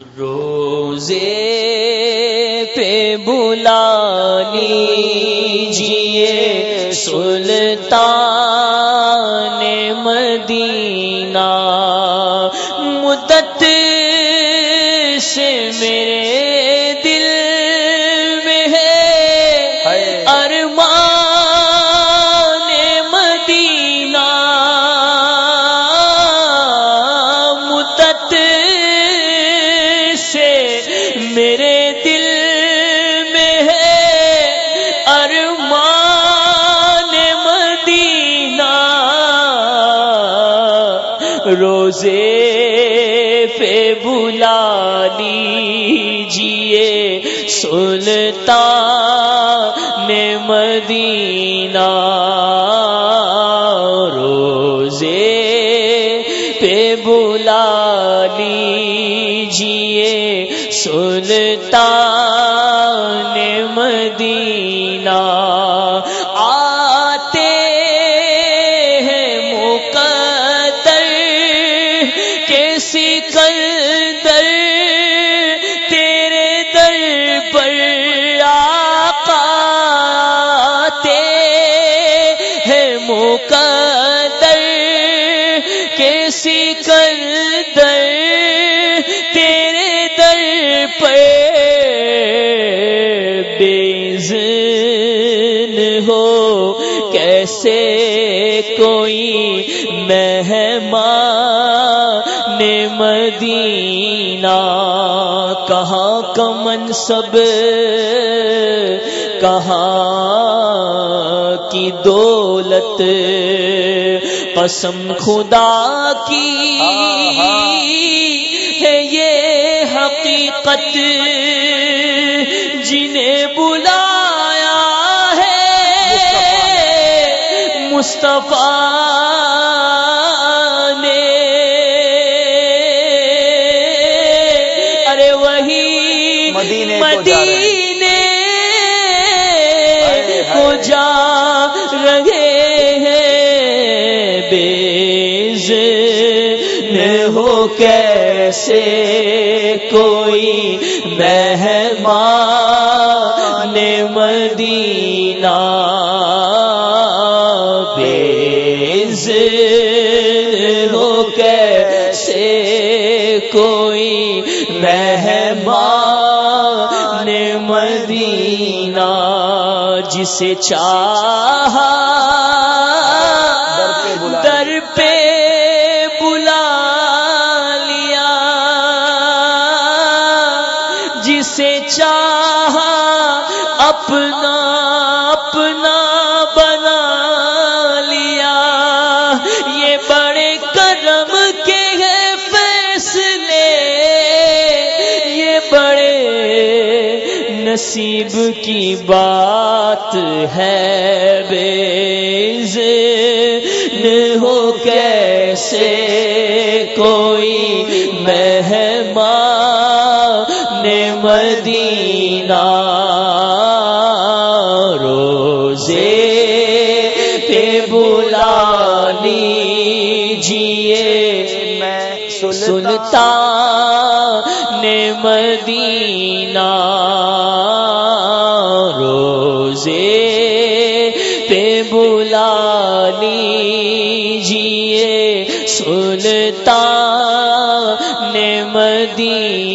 روزے پہ بلانی جیے سلطان مدینہ روزے پہ بلا لیجیے سلطان مدینہ روزے پہ بلا لیجیے سلطان مدینہ سکندر تیرے در پر آقا آتے ہیں مقدر کے سکندر تیرے در پہ بیزن ہو کیسے کوئی مہمان مدینہ کہاں کمن سب، کہاں کی دولت؟ قسم خدا کی ہے یہ حقیقت جنہیں بلایا ہے۔ مصطفیٰ بیز ہو کیسے کوئی مہمان مدینہ بیز ہو کیسے کوئی مہمان مدینہ جسے چاہا جسے چاہا، اپنا اپنا بنا لیا۔ یہ بڑے کرم کے ہیں فیصلے۔ یہ بڑے نصیب کی بات ہے بیز ہو کیسے کوئی پہ بلا لیجیے میں سلطان مدینہ روزے پہ بلا لیجیے سلطان مدینہ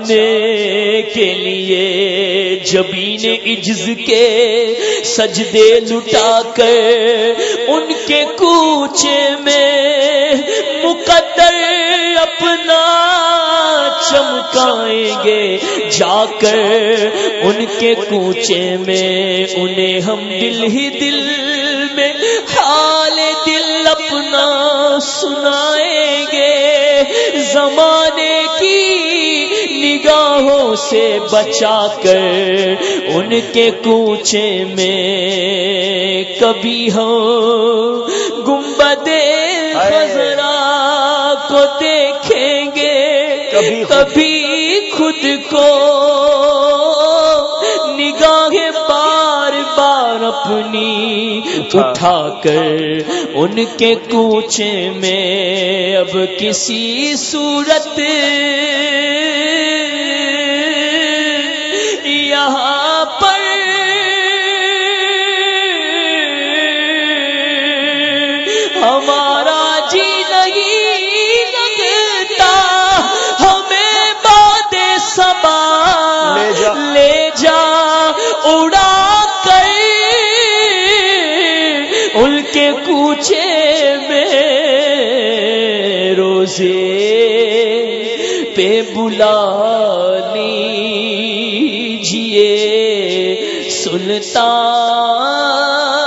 جانے کے لیے جبین عجز کے سجدے لٹا کر ان کے کوچے میں مقدر اپنا چمکائیں گے، جا کر ان کے کوچے میں انہیں ہم دل ہی دل میں حال دل اپنا سنائیں سے بچا کر ان کے کوچے میں کبھی ہو گنبدے خزرا کو دیکھیں گے کبھی خود- کبھی خود کو نگاہ بار بار اپنی اٹھا کر ان کے کوچے میں اب کسی صورت ہمارا جی نہیں لگتا ہمیں باد سبا لے جا۔ لے جا اڑا کر ان کے کوچے میں روزے پہ بلا لیجیے سلطان